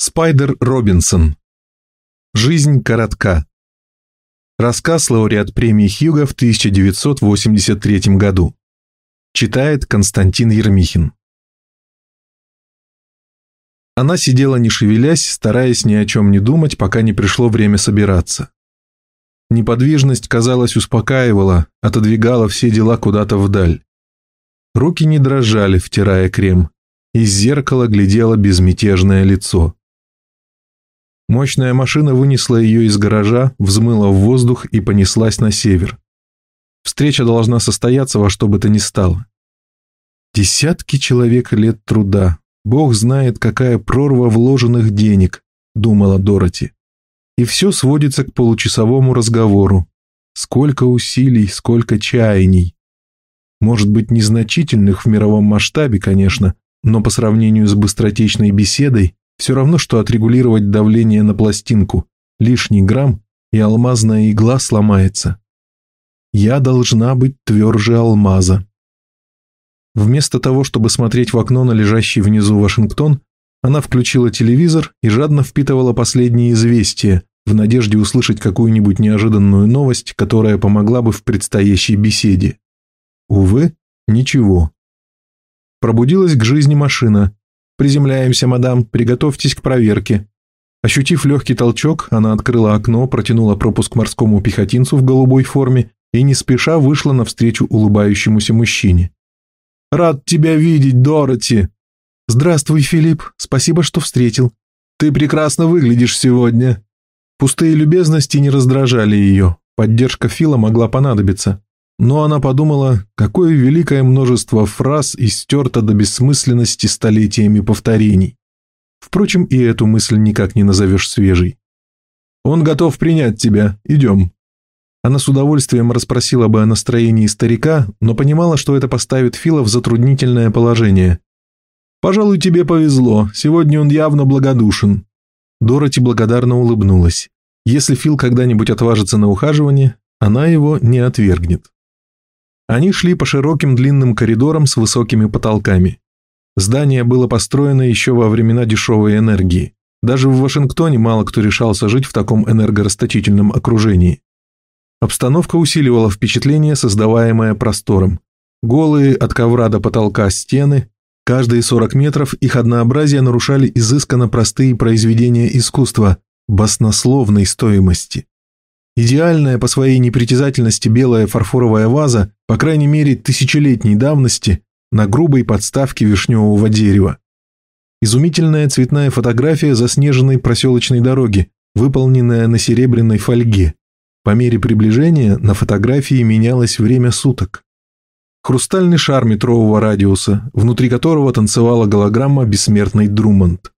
Спайдер Робинсон. Жизнь коротка. Рассказ лауреат премии Хьюга в 1983 году. Читает Константин Ермихин. Она сидела не шевелясь, стараясь ни о чем не думать, пока не пришло время собираться. Неподвижность, казалось, успокаивала, отодвигала все дела куда-то вдаль. Руки не дрожали, втирая крем. Из зеркала глядело безмятежное лицо. Мощная машина вынесла ее из гаража, взмыла в воздух и понеслась на север. Встреча должна состояться во что бы то ни стало. Десятки человек лет труда. Бог знает, какая прорва вложенных денег, думала Дороти. И все сводится к получасовому разговору. Сколько усилий, сколько чаяний. Может быть, незначительных в мировом масштабе, конечно, но по сравнению с быстротечной беседой все равно, что отрегулировать давление на пластинку. Лишний грамм, и алмазная игла сломается. Я должна быть тверже алмаза. Вместо того, чтобы смотреть в окно на лежащий внизу Вашингтон, она включила телевизор и жадно впитывала последние известия, в надежде услышать какую-нибудь неожиданную новость, которая помогла бы в предстоящей беседе. Увы, ничего. Пробудилась к жизни машина, «Приземляемся, мадам, приготовьтесь к проверке». Ощутив легкий толчок, она открыла окно, протянула пропуск морскому пехотинцу в голубой форме и не спеша вышла навстречу улыбающемуся мужчине. «Рад тебя видеть, Дороти!» «Здравствуй, Филипп, спасибо, что встретил. Ты прекрасно выглядишь сегодня». Пустые любезности не раздражали ее, поддержка Фила могла понадобиться. Но она подумала, какое великое множество фраз истерто до бессмысленности столетиями повторений. Впрочем, и эту мысль никак не назовешь свежей. «Он готов принять тебя. Идем». Она с удовольствием расспросила бы о настроении старика, но понимала, что это поставит Фила в затруднительное положение. «Пожалуй, тебе повезло. Сегодня он явно благодушен». Дороти благодарно улыбнулась. Если Фил когда-нибудь отважится на ухаживание, она его не отвергнет. Они шли по широким длинным коридорам с высокими потолками. Здание было построено еще во времена дешевой энергии. Даже в Вашингтоне мало кто решался жить в таком энергорасточительном окружении. Обстановка усиливала впечатление, создаваемое простором. Голые от ковра до потолка стены, каждые 40 метров их однообразие нарушали изысканно простые произведения искусства баснословной стоимости. Идеальная по своей непритязательности белая фарфоровая ваза, по крайней мере тысячелетней давности, на грубой подставке вишневого дерева. Изумительная цветная фотография заснеженной проселочной дороги, выполненная на серебряной фольге. По мере приближения на фотографии менялось время суток. Хрустальный шар метрового радиуса, внутри которого танцевала голограмма бессмертный Друмонд.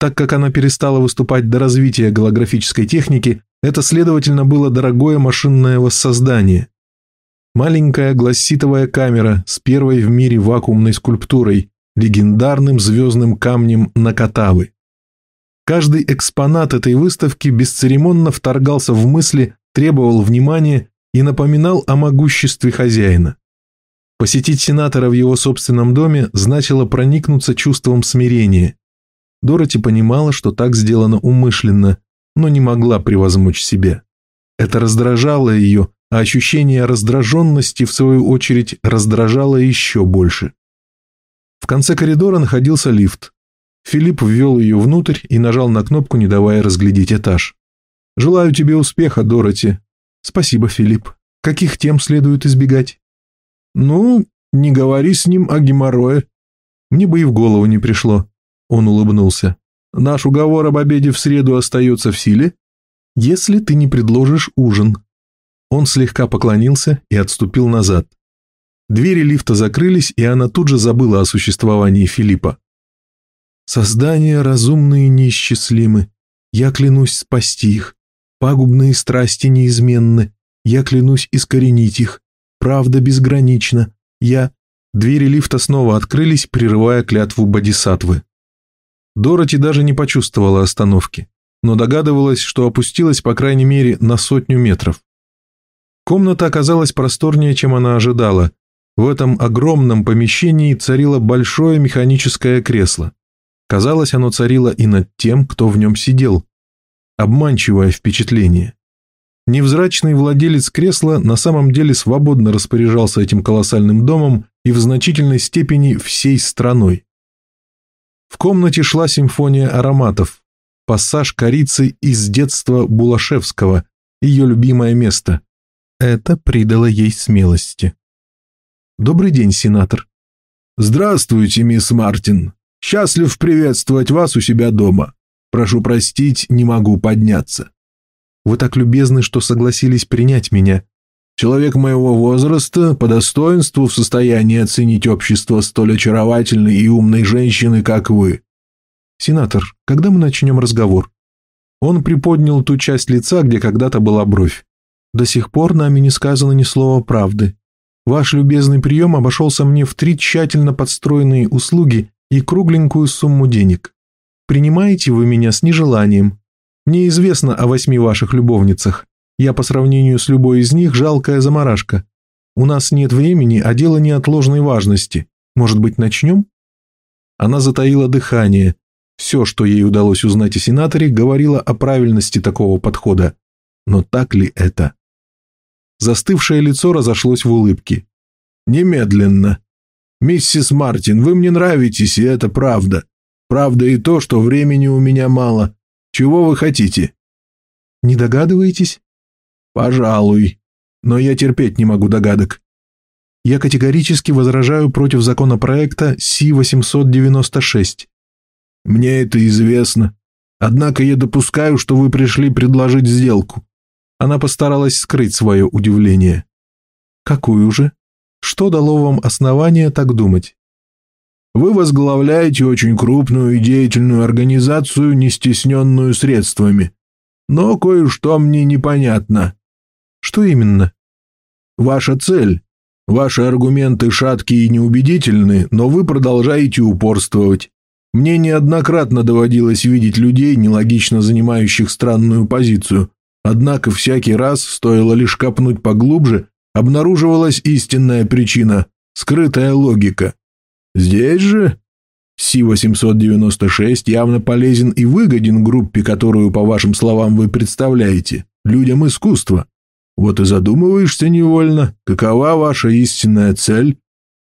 Так как она перестала выступать до развития голографической техники, это, следовательно, было дорогое машинное воссоздание. Маленькая гласситовая камера с первой в мире вакуумной скульптурой, легендарным звездным камнем Накатавы. Каждый экспонат этой выставки бесцеремонно вторгался в мысли, требовал внимания и напоминал о могуществе хозяина. Посетить сенатора в его собственном доме значило проникнуться чувством смирения. Дороти понимала, что так сделано умышленно, но не могла превозмочь себя. Это раздражало ее, а ощущение раздраженности, в свою очередь, раздражало еще больше. В конце коридора находился лифт. Филипп ввел ее внутрь и нажал на кнопку, не давая разглядеть этаж. «Желаю тебе успеха, Дороти». «Спасибо, Филипп. Каких тем следует избегать?» «Ну, не говори с ним о геморрое». Мне бы и в голову не пришло. Он улыбнулся. Наш уговор об обеде в среду остается в силе, если ты не предложишь ужин». Он слегка поклонился и отступил назад. Двери лифта закрылись, и она тут же забыла о существовании Филиппа. «Создания разумные неисчислимы. Я клянусь спасти их. Пагубные страсти неизменны. Я клянусь искоренить их. Правда безгранична. Я...» Двери лифта снова открылись, прерывая клятву бодисатвы. Дороти даже не почувствовала остановки, но догадывалась, что опустилась по крайней мере на сотню метров. Комната оказалась просторнее, чем она ожидала. В этом огромном помещении царило большое механическое кресло. Казалось, оно царило и над тем, кто в нем сидел. Обманчивое впечатление. Невзрачный владелец кресла на самом деле свободно распоряжался этим колоссальным домом и в значительной степени всей страной. В комнате шла симфония ароматов, пассаж корицы из детства Булашевского, ее любимое место. Это придало ей смелости. «Добрый день, сенатор». «Здравствуйте, мисс Мартин. Счастлив приветствовать вас у себя дома. Прошу простить, не могу подняться». «Вы так любезны, что согласились принять меня». «Человек моего возраста по достоинству в состоянии оценить общество столь очаровательной и умной женщины, как вы». «Сенатор, когда мы начнем разговор?» Он приподнял ту часть лица, где когда-то была бровь. «До сих пор нами не сказано ни слова правды. Ваш любезный прием обошелся мне в три тщательно подстроенные услуги и кругленькую сумму денег. Принимаете вы меня с нежеланием. Мне известно о восьми ваших любовницах. Я по сравнению с любой из них жалкая заморашка. У нас нет времени, а дело неотложной важности. Может быть, начнем?» Она затаила дыхание. Все, что ей удалось узнать о сенаторе, говорило о правильности такого подхода. Но так ли это? Застывшее лицо разошлось в улыбке. «Немедленно. Миссис Мартин, вы мне нравитесь, и это правда. Правда и то, что времени у меня мало. Чего вы хотите?» «Не догадываетесь?» «Пожалуй. Но я терпеть не могу догадок». «Я категорически возражаю против законопроекта Си-896». «Мне это известно. Однако я допускаю, что вы пришли предложить сделку. Она постаралась скрыть свое удивление. «Какую же? Что дало вам основание так думать?» «Вы возглавляете очень крупную и деятельную организацию, не стесненную средствами. Но кое-что мне непонятно». «Что именно?» «Ваша цель. Ваши аргументы шаткие и неубедительны, но вы продолжаете упорствовать. Мне неоднократно доводилось видеть людей, нелогично занимающих странную позицию, Однако всякий раз, стоило лишь копнуть поглубже, обнаруживалась истинная причина – скрытая логика. Здесь же Си-896 явно полезен и выгоден группе, которую, по вашим словам, вы представляете, людям искусства. Вот и задумываешься невольно, какова ваша истинная цель.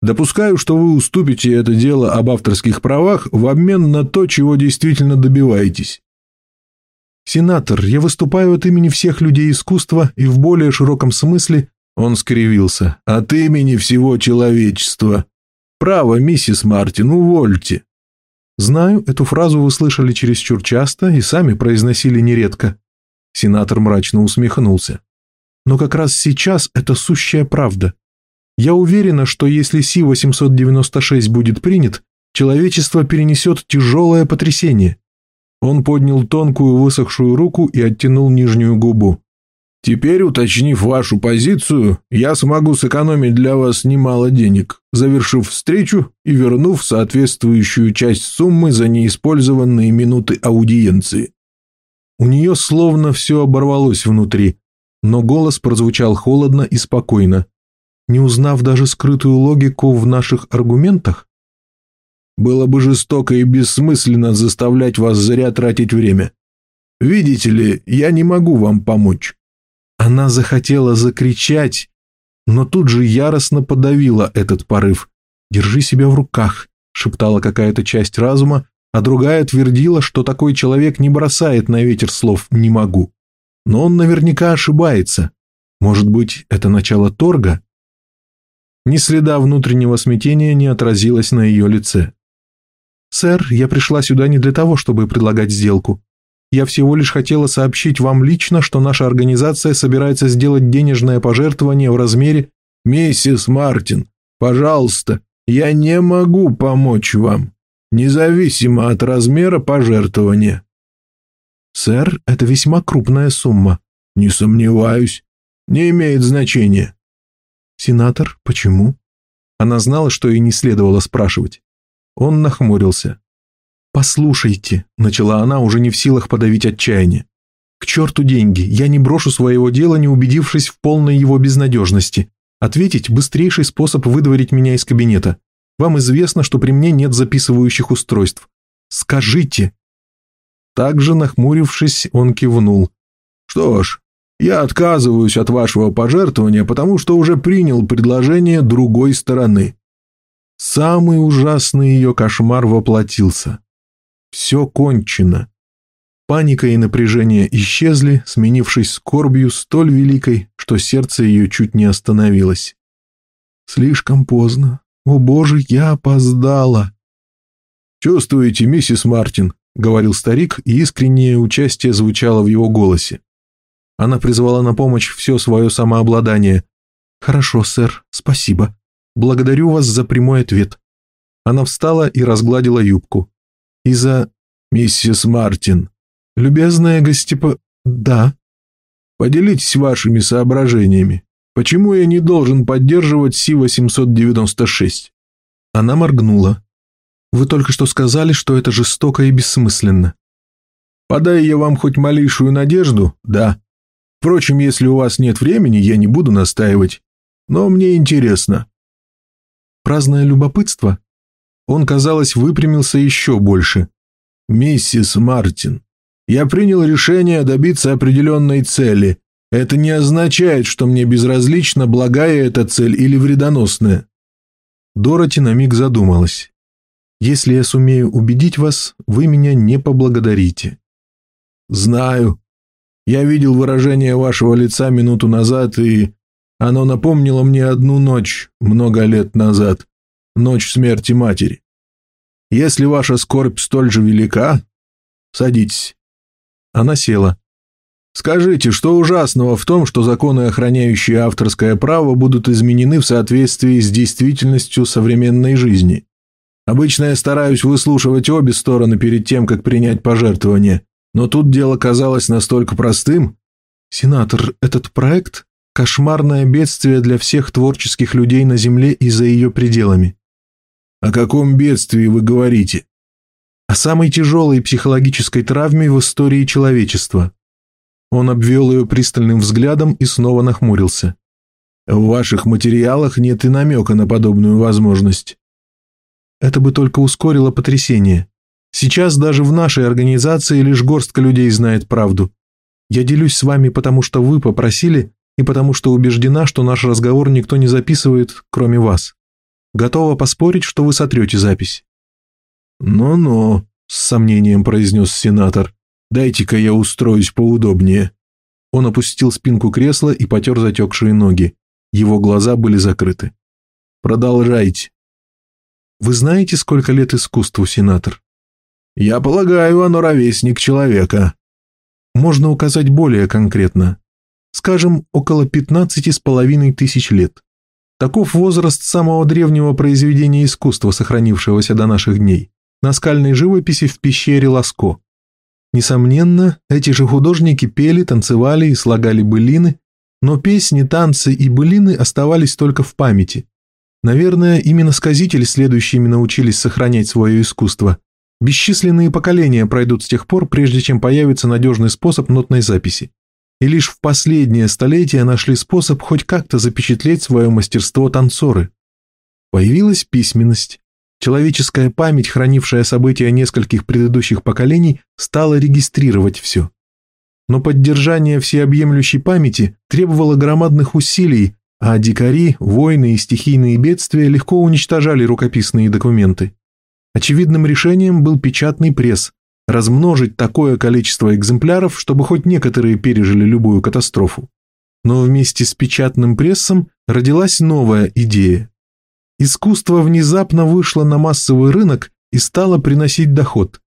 Допускаю, что вы уступите это дело об авторских правах в обмен на то, чего действительно добиваетесь. «Сенатор, я выступаю от имени всех людей искусства и в более широком смысле...» Он скривился. «От имени всего человечества. Право, миссис Мартин, увольте». «Знаю, эту фразу вы слышали чересчур часто и сами произносили нередко». Сенатор мрачно усмехнулся. «Но как раз сейчас это сущая правда. Я уверена, что если Си-896 будет принят, человечество перенесет тяжелое потрясение. Он поднял тонкую высохшую руку и оттянул нижнюю губу. «Теперь, уточнив вашу позицию, я смогу сэкономить для вас немало денег, завершив встречу и вернув соответствующую часть суммы за неиспользованные минуты аудиенции». У нее словно все оборвалось внутри, но голос прозвучал холодно и спокойно. Не узнав даже скрытую логику в наших аргументах, было бы жестоко и бессмысленно заставлять вас зря тратить время. Видите ли, я не могу вам помочь». Она захотела закричать, но тут же яростно подавила этот порыв. «Держи себя в руках», — шептала какая-то часть разума, а другая твердила, что такой человек не бросает на ветер слов «не могу». Но он наверняка ошибается. Может быть, это начало торга? Ни следа внутреннего смятения не отразилось на ее лице. «Сэр, я пришла сюда не для того, чтобы предлагать сделку. Я всего лишь хотела сообщить вам лично, что наша организация собирается сделать денежное пожертвование в размере...» «Миссис Мартин, пожалуйста, я не могу помочь вам, независимо от размера пожертвования». «Сэр, это весьма крупная сумма». «Не сомневаюсь. Не имеет значения». «Сенатор, почему?» Она знала, что и не следовало спрашивать. Он нахмурился. «Послушайте», — начала она, уже не в силах подавить отчаяние. «К черту деньги, я не брошу своего дела, не убедившись в полной его безнадежности. Ответить – быстрейший способ выдворить меня из кабинета. Вам известно, что при мне нет записывающих устройств. Скажите!» Также, нахмурившись, он кивнул. «Что ж, я отказываюсь от вашего пожертвования, потому что уже принял предложение другой стороны». Самый ужасный ее кошмар воплотился. Все кончено. Паника и напряжение исчезли, сменившись скорбью столь великой, что сердце ее чуть не остановилось. Слишком поздно. О боже, я опоздала. «Чувствуете, миссис Мартин?» — говорил старик, и искреннее участие звучало в его голосе. Она призвала на помощь все свое самообладание. «Хорошо, сэр, спасибо. Благодарю вас за прямой ответ». Она встала и разгладила юбку. «И за...» «Миссис Мартин», «Любезная гостепо...» «Да». «Поделитесь вашими соображениями. Почему я не должен поддерживать Си-896?» Она моргнула. «Вы только что сказали, что это жестоко и бессмысленно». «Подай я вам хоть малейшую надежду, да. Впрочем, если у вас нет времени, я не буду настаивать. Но мне интересно». Праздное любопытство? Он, казалось, выпрямился еще больше. «Миссис Мартин, я принял решение добиться определенной цели. Это не означает, что мне безразлична, благая эта цель или вредоносная. Дороти на миг задумалась. «Если я сумею убедить вас, вы меня не поблагодарите». «Знаю. Я видел выражение вашего лица минуту назад, и оно напомнило мне одну ночь много лет назад, ночь смерти матери. Если ваша скорбь столь же велика, садитесь. Она села. «Скажите, что ужасного в том, что законы, охраняющие авторское право, будут изменены в соответствии с действительностью современной жизни? Обычно я стараюсь выслушивать обе стороны перед тем, как принять пожертвование, но тут дело казалось настолько простым». «Сенатор, этот проект – кошмарное бедствие для всех творческих людей на Земле и за ее пределами». «О каком бедствии вы говорите?» о самой тяжелой психологической травме в истории человечества. Он обвел ее пристальным взглядом и снова нахмурился. «В ваших материалах нет и намека на подобную возможность». Это бы только ускорило потрясение. Сейчас даже в нашей организации лишь горстка людей знает правду. Я делюсь с вами, потому что вы попросили, и потому что убеждена, что наш разговор никто не записывает, кроме вас. Готова поспорить, что вы сотрете запись. «Ну-ну», — с сомнением произнес сенатор, — «дайте-ка я устроюсь поудобнее». Он опустил спинку кресла и потер затекшие ноги. Его глаза были закрыты. «Продолжайте». «Вы знаете, сколько лет искусству, сенатор?» «Я полагаю, оно ровесник человека». «Можно указать более конкретно. Скажем, около пятнадцати с половиной тысяч лет. Таков возраст самого древнего произведения искусства, сохранившегося до наших дней наскальной живописи в пещере Ласко. Несомненно, эти же художники пели, танцевали и слагали былины, но песни, танцы и былины оставались только в памяти. Наверное, именно сказители следующими научились сохранять свое искусство. Бесчисленные поколения пройдут с тех пор, прежде чем появится надежный способ нотной записи. И лишь в последнее столетие нашли способ хоть как-то запечатлеть свое мастерство танцоры. Появилась письменность. Человеческая память, хранившая события нескольких предыдущих поколений, стала регистрировать все. Но поддержание всеобъемлющей памяти требовало громадных усилий, а дикари, войны и стихийные бедствия легко уничтожали рукописные документы. Очевидным решением был печатный пресс, размножить такое количество экземпляров, чтобы хоть некоторые пережили любую катастрофу. Но вместе с печатным прессом родилась новая идея Искусство внезапно вышло на массовый рынок и стало приносить доход.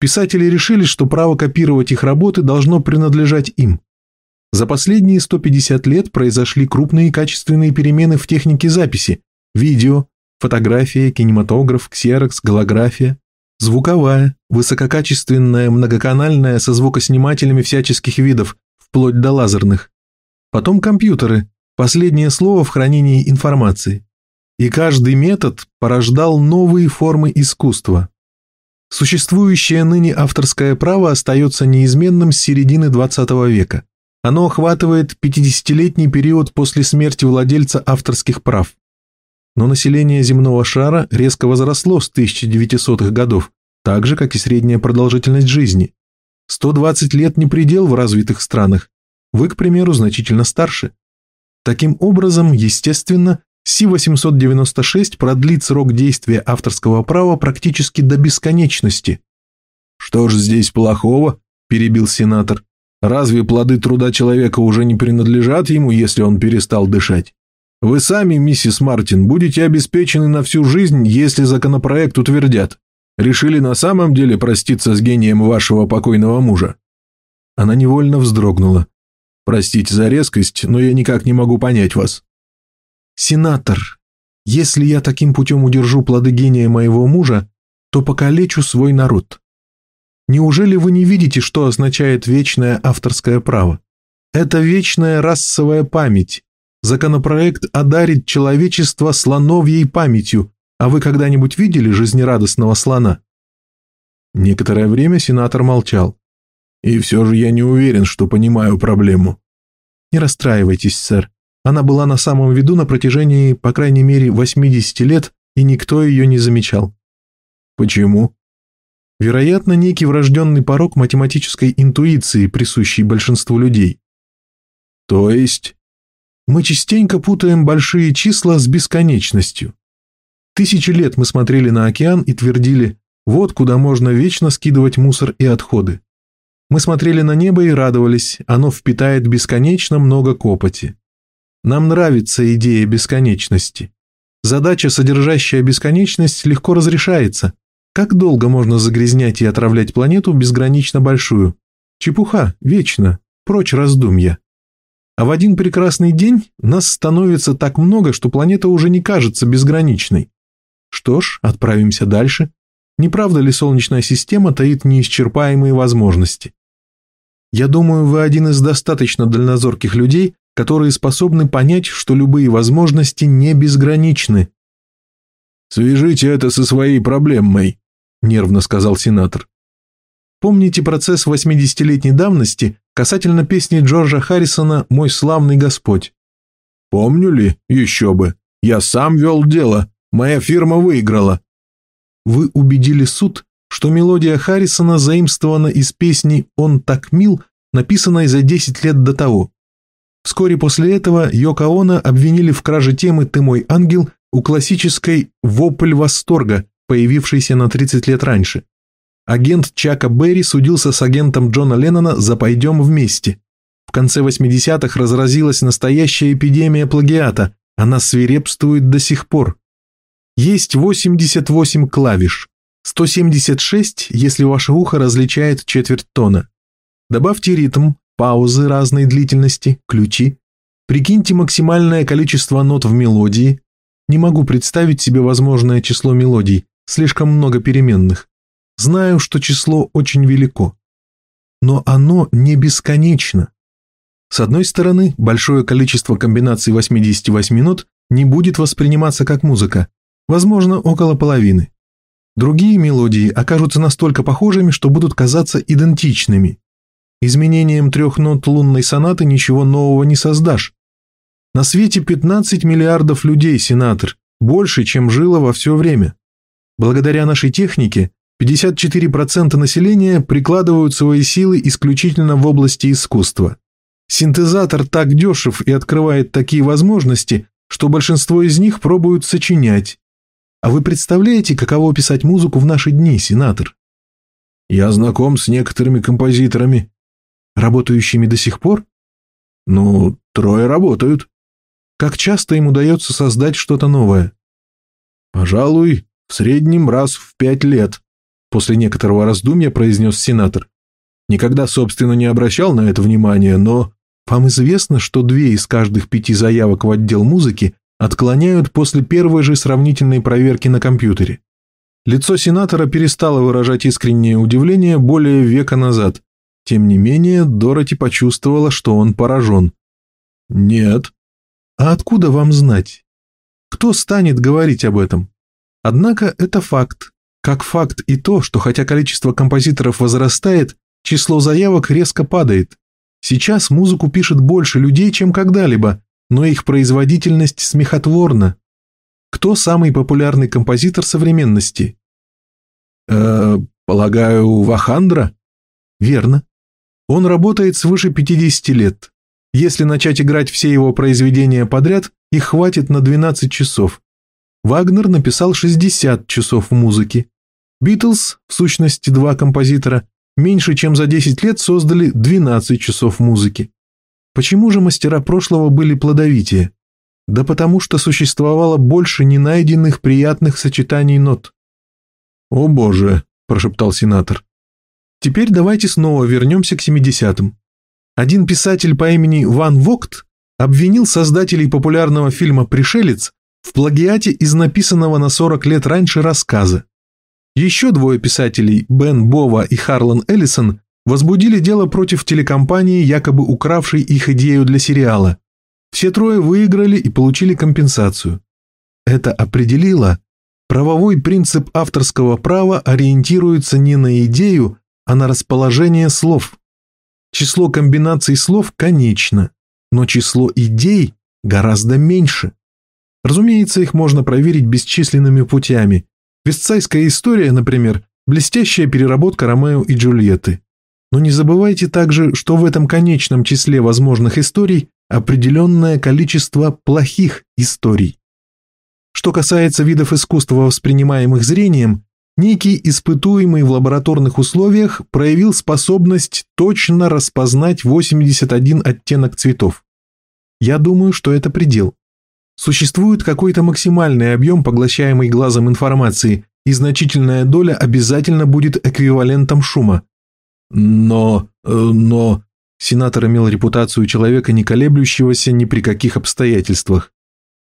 Писатели решили, что право копировать их работы должно принадлежать им. За последние 150 лет произошли крупные качественные перемены в технике записи – видео, фотография, кинематограф, ксерокс, голография, звуковая, высококачественная, многоканальная со звукоснимателями всяческих видов, вплоть до лазерных. Потом компьютеры, последнее слово в хранении информации и каждый метод порождал новые формы искусства. Существующее ныне авторское право остается неизменным с середины XX века. Оно охватывает 50-летний период после смерти владельца авторских прав. Но население земного шара резко возросло с 1900-х годов, так же, как и средняя продолжительность жизни. 120 лет не предел в развитых странах. Вы, к примеру, значительно старше. Таким образом, естественно, Си-896 продлит срок действия авторского права практически до бесконечности. «Что ж здесь плохого?» – перебил сенатор. «Разве плоды труда человека уже не принадлежат ему, если он перестал дышать? Вы сами, миссис Мартин, будете обеспечены на всю жизнь, если законопроект утвердят. Решили на самом деле проститься с гением вашего покойного мужа?» Она невольно вздрогнула. «Простите за резкость, но я никак не могу понять вас». «Сенатор, если я таким путем удержу плоды гения моего мужа, то покалечу свой народ. Неужели вы не видите, что означает вечное авторское право? Это вечная расовая память. Законопроект одарит человечество слоновьей памятью, а вы когда-нибудь видели жизнерадостного слона?» Некоторое время сенатор молчал. «И все же я не уверен, что понимаю проблему». «Не расстраивайтесь, сэр. Она была на самом виду на протяжении, по крайней мере, 80 лет, и никто ее не замечал. Почему? Вероятно, некий врожденный порог математической интуиции, присущий большинству людей. То есть? Мы частенько путаем большие числа с бесконечностью. Тысячи лет мы смотрели на океан и твердили, вот куда можно вечно скидывать мусор и отходы. Мы смотрели на небо и радовались, оно впитает бесконечно много копоти. Нам нравится идея бесконечности. Задача, содержащая бесконечность, легко разрешается. Как долго можно загрязнять и отравлять планету безгранично большую? Чепуха, вечно, прочь раздумья. А в один прекрасный день нас становится так много, что планета уже не кажется безграничной. Что ж, отправимся дальше. Не правда ли Солнечная система таит неисчерпаемые возможности? Я думаю, вы один из достаточно дальнозорких людей, которые способны понять, что любые возможности не безграничны. «Свяжите это со своей проблемой», – нервно сказал сенатор. Помните процесс 80-летней давности касательно песни Джорджа Харрисона «Мой славный Господь»? Помню ли? Еще бы. Я сам вел дело. Моя фирма выиграла. Вы убедили суд, что мелодия Харрисона заимствована из песни «Он так мил», написанной за 10 лет до того. Вскоре после этого Йоко Оно обвинили в краже темы «Ты мой ангел» у классической «Вопль восторга», появившейся на 30 лет раньше. Агент Чака Берри судился с агентом Джона Леннона за «Пойдем вместе». В конце 80-х разразилась настоящая эпидемия плагиата, она свирепствует до сих пор. Есть 88 клавиш, 176, если ваше ухо различает четверть тона. Добавьте ритм, паузы разной длительности, ключи. Прикиньте максимальное количество нот в мелодии. Не могу представить себе возможное число мелодий, слишком много переменных. Знаю, что число очень велико. Но оно не бесконечно. С одной стороны, большое количество комбинаций 88 нот не будет восприниматься как музыка, возможно, около половины. Другие мелодии окажутся настолько похожими, что будут казаться идентичными. Изменением трех нот лунной сонаты ничего нового не создашь. На свете 15 миллиардов людей, сенатор, больше, чем жило во все время. Благодаря нашей технике 54% населения прикладывают свои силы исключительно в области искусства. Синтезатор так дешев и открывает такие возможности, что большинство из них пробуют сочинять. А вы представляете, каково писать музыку в наши дни, сенатор? Я знаком с некоторыми композиторами, Работающими до сих пор? Ну, трое работают. Как часто им удается создать что-то новое? Пожалуй, в среднем раз в пять лет, после некоторого раздумья произнес сенатор. Никогда, собственно, не обращал на это внимания, но... Вам известно, что две из каждых пяти заявок в отдел музыки отклоняют после первой же сравнительной проверки на компьютере. Лицо сенатора перестало выражать искреннее удивление более века назад, тем не менее, Дороти почувствовала, что он поражен. «Нет». «А откуда вам знать? Кто станет говорить об этом? Однако это факт. Как факт и то, что хотя количество композиторов возрастает, число заявок резко падает. Сейчас музыку пишет больше людей, чем когда-либо, но их производительность смехотворна. Кто самый популярный композитор современности? Э, Полагаю, Вахандра? Верно. Он работает свыше 50 лет. Если начать играть все его произведения подряд, их хватит на 12 часов. Вагнер написал 60 часов музыки. Битлз, в сущности два композитора, меньше чем за 10 лет создали 12 часов музыки. Почему же мастера прошлого были плодовитее? Да потому что существовало больше ненайденных приятных сочетаний нот. «О боже», – прошептал сенатор. Теперь давайте снова вернемся к 70-м. Один писатель по имени Ван Вогт обвинил создателей популярного фильма «Пришелец» в плагиате из написанного на 40 лет раньше рассказа. Еще двое писателей, Бен Бова и Харлан Эллисон, возбудили дело против телекомпании, якобы укравшей их идею для сериала. Все трое выиграли и получили компенсацию. Это определило, правовой принцип авторского права ориентируется не на идею, а на расположение слов. Число комбинаций слов конечно, но число идей гораздо меньше. Разумеется, их можно проверить бесчисленными путями. Вестсайская история, например, блестящая переработка Ромео и Джульетты. Но не забывайте также, что в этом конечном числе возможных историй определенное количество плохих историй. Что касается видов искусства, воспринимаемых зрением, некий испытуемый в лабораторных условиях проявил способность точно распознать 81 оттенок цветов. Я думаю, что это предел. Существует какой-то максимальный объем поглощаемой глазом информации, и значительная доля обязательно будет эквивалентом шума. Но... Э, но... Сенатор имел репутацию человека, не колеблющегося ни при каких обстоятельствах.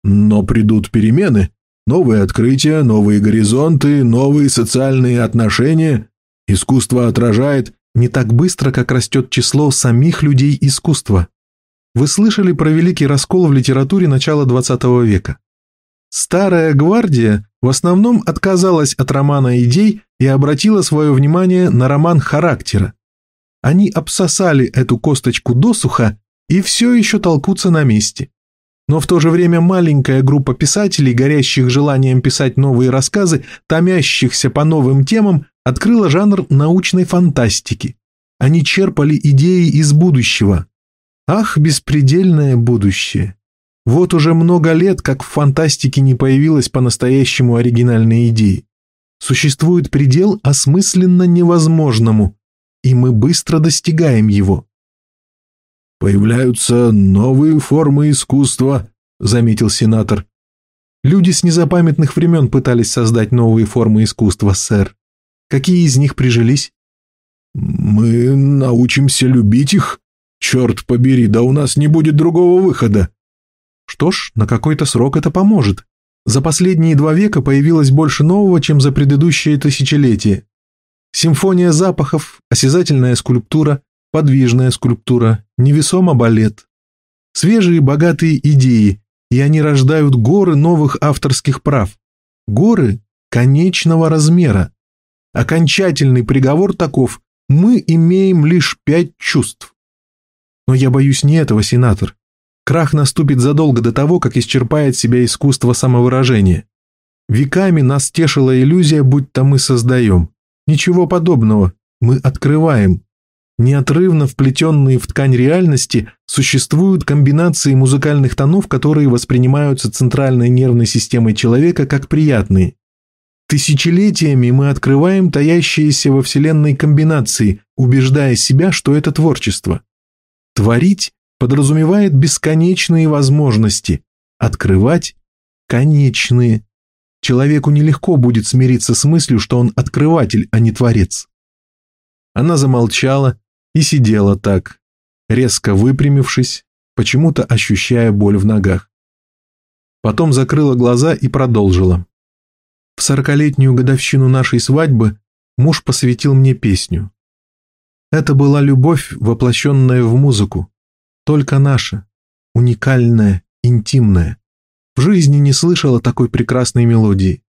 Но придут перемены, новые открытия, новые горизонты, новые социальные отношения. Искусство отражает не так быстро, как растет число самих людей искусства. Вы слышали про великий раскол в литературе начала XX века? Старая гвардия в основном отказалась от романа идей и обратила свое внимание на роман характера. Они обсосали эту косточку досуха и все еще толкутся на месте. Но в то же время маленькая группа писателей, горящих желанием писать новые рассказы, томящихся по новым темам, открыла жанр научной фантастики. Они черпали идеи из будущего. Ах, беспредельное будущее! Вот уже много лет, как в фантастике не появилась по-настоящему оригинальной идеи. Существует предел осмысленно невозможному, и мы быстро достигаем его. «Появляются новые формы искусства», — заметил сенатор. «Люди с незапамятных времен пытались создать новые формы искусства, сэр. Какие из них прижились?» «Мы научимся любить их. Черт побери, да у нас не будет другого выхода». Что ж, на какой-то срок это поможет. За последние два века появилось больше нового, чем за предыдущее тысячелетие. Симфония запахов, осязательная скульптура, подвижная скульптура, невесомо балет. Свежие богатые идеи, и они рождают горы новых авторских прав. Горы конечного размера. Окончательный приговор таков – мы имеем лишь пять чувств. Но я боюсь не этого, сенатор. Крах наступит задолго до того, как исчерпает себя искусство самовыражения. Веками нас тешила иллюзия, будто мы создаем. Ничего подобного. Мы открываем. Неотрывно вплетенные в ткань реальности существуют комбинации музыкальных тонов, которые воспринимаются центральной нервной системой человека как приятные. Тысячелетиями мы открываем таящиеся во Вселенной комбинации, убеждая себя, что это творчество. Творить подразумевает бесконечные возможности, открывать – конечные. Человеку нелегко будет смириться с мыслью, что он открыватель, а не творец. Она замолчала, и сидела так, резко выпрямившись, почему-то ощущая боль в ногах. Потом закрыла глаза и продолжила. В сорокалетнюю годовщину нашей свадьбы муж посвятил мне песню. Это была любовь, воплощенная в музыку, только наша, уникальная, интимная. В жизни не слышала такой прекрасной мелодии.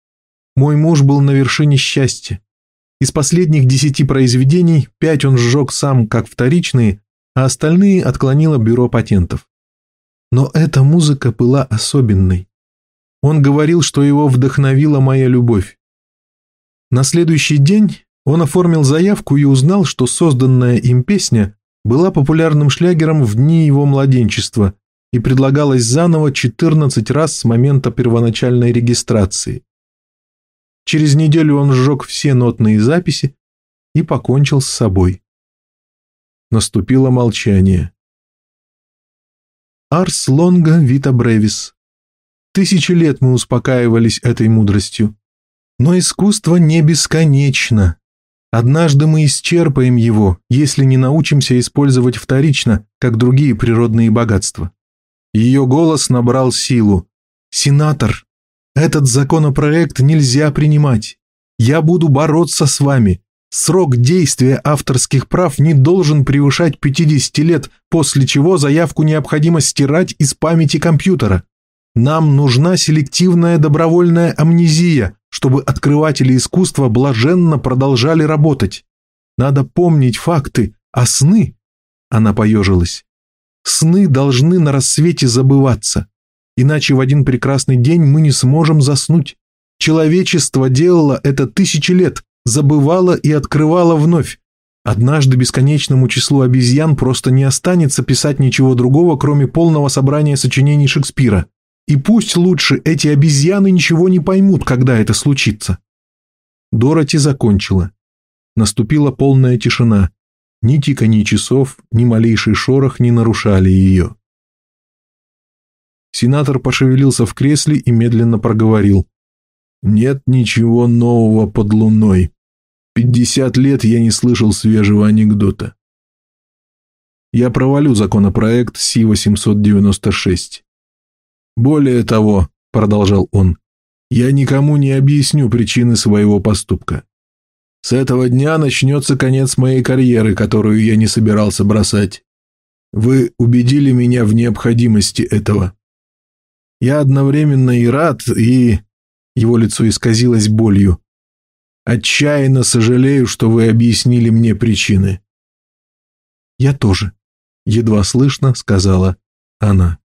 Мой муж был на вершине счастья, из последних десяти произведений пять он сжег сам как вторичные, а остальные отклонило бюро патентов. Но эта музыка была особенной. Он говорил, что его вдохновила моя любовь. На следующий день Он оформил заявку и узнал, что созданная им песня была популярным шлягером в дни его младенчества и предлагалась заново 14 раз с момента первоначальной регистрации. Через неделю он сжег все нотные записи и покончил с собой. Наступило молчание. Арс лонга вита бревис. Тысячи лет мы успокаивались этой мудростью. Но искусство не бесконечно. Однажды мы исчерпаем его, если не научимся использовать вторично, как другие природные богатства. Ее голос набрал силу. «Сенатор, этот законопроект нельзя принимать. Я буду бороться с вами. Срок действия авторских прав не должен превышать 50 лет, после чего заявку необходимо стирать из памяти компьютера. Нам нужна селективная добровольная амнезия, чтобы открыватели искусства блаженно продолжали работать. Надо помнить факты, а сны...» Она поежилась. «Сны должны на рассвете забываться. Иначе в один прекрасный день мы не сможем заснуть. Человечество делало это тысячи лет, забывало и открывало вновь. Однажды бесконечному числу обезьян просто не останется писать ничего другого, кроме полного собрания сочинений Шекспира. И пусть лучше эти обезьяны ничего не поймут, когда это случится. Дороти закончила. Наступила полная тишина. Ни тиканье часов, ни малейший шорох не нарушали ее. Сенатор пошевелился в кресле и медленно проговорил. «Нет ничего нового под луной. Пятьдесят лет я не слышал свежего анекдота. Я провалю законопроект Си-896. Более того, продолжал он, я никому не объясню причины своего поступка. С этого дня начнется конец моей карьеры, которую я не собирался бросать. Вы убедили меня в необходимости этого. Я одновременно и рад, и...» Его лицо исказилось болью. «Отчаянно сожалею, что вы объяснили мне причины». «Я тоже», — едва слышно сказала она.